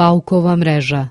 Paukova mreža.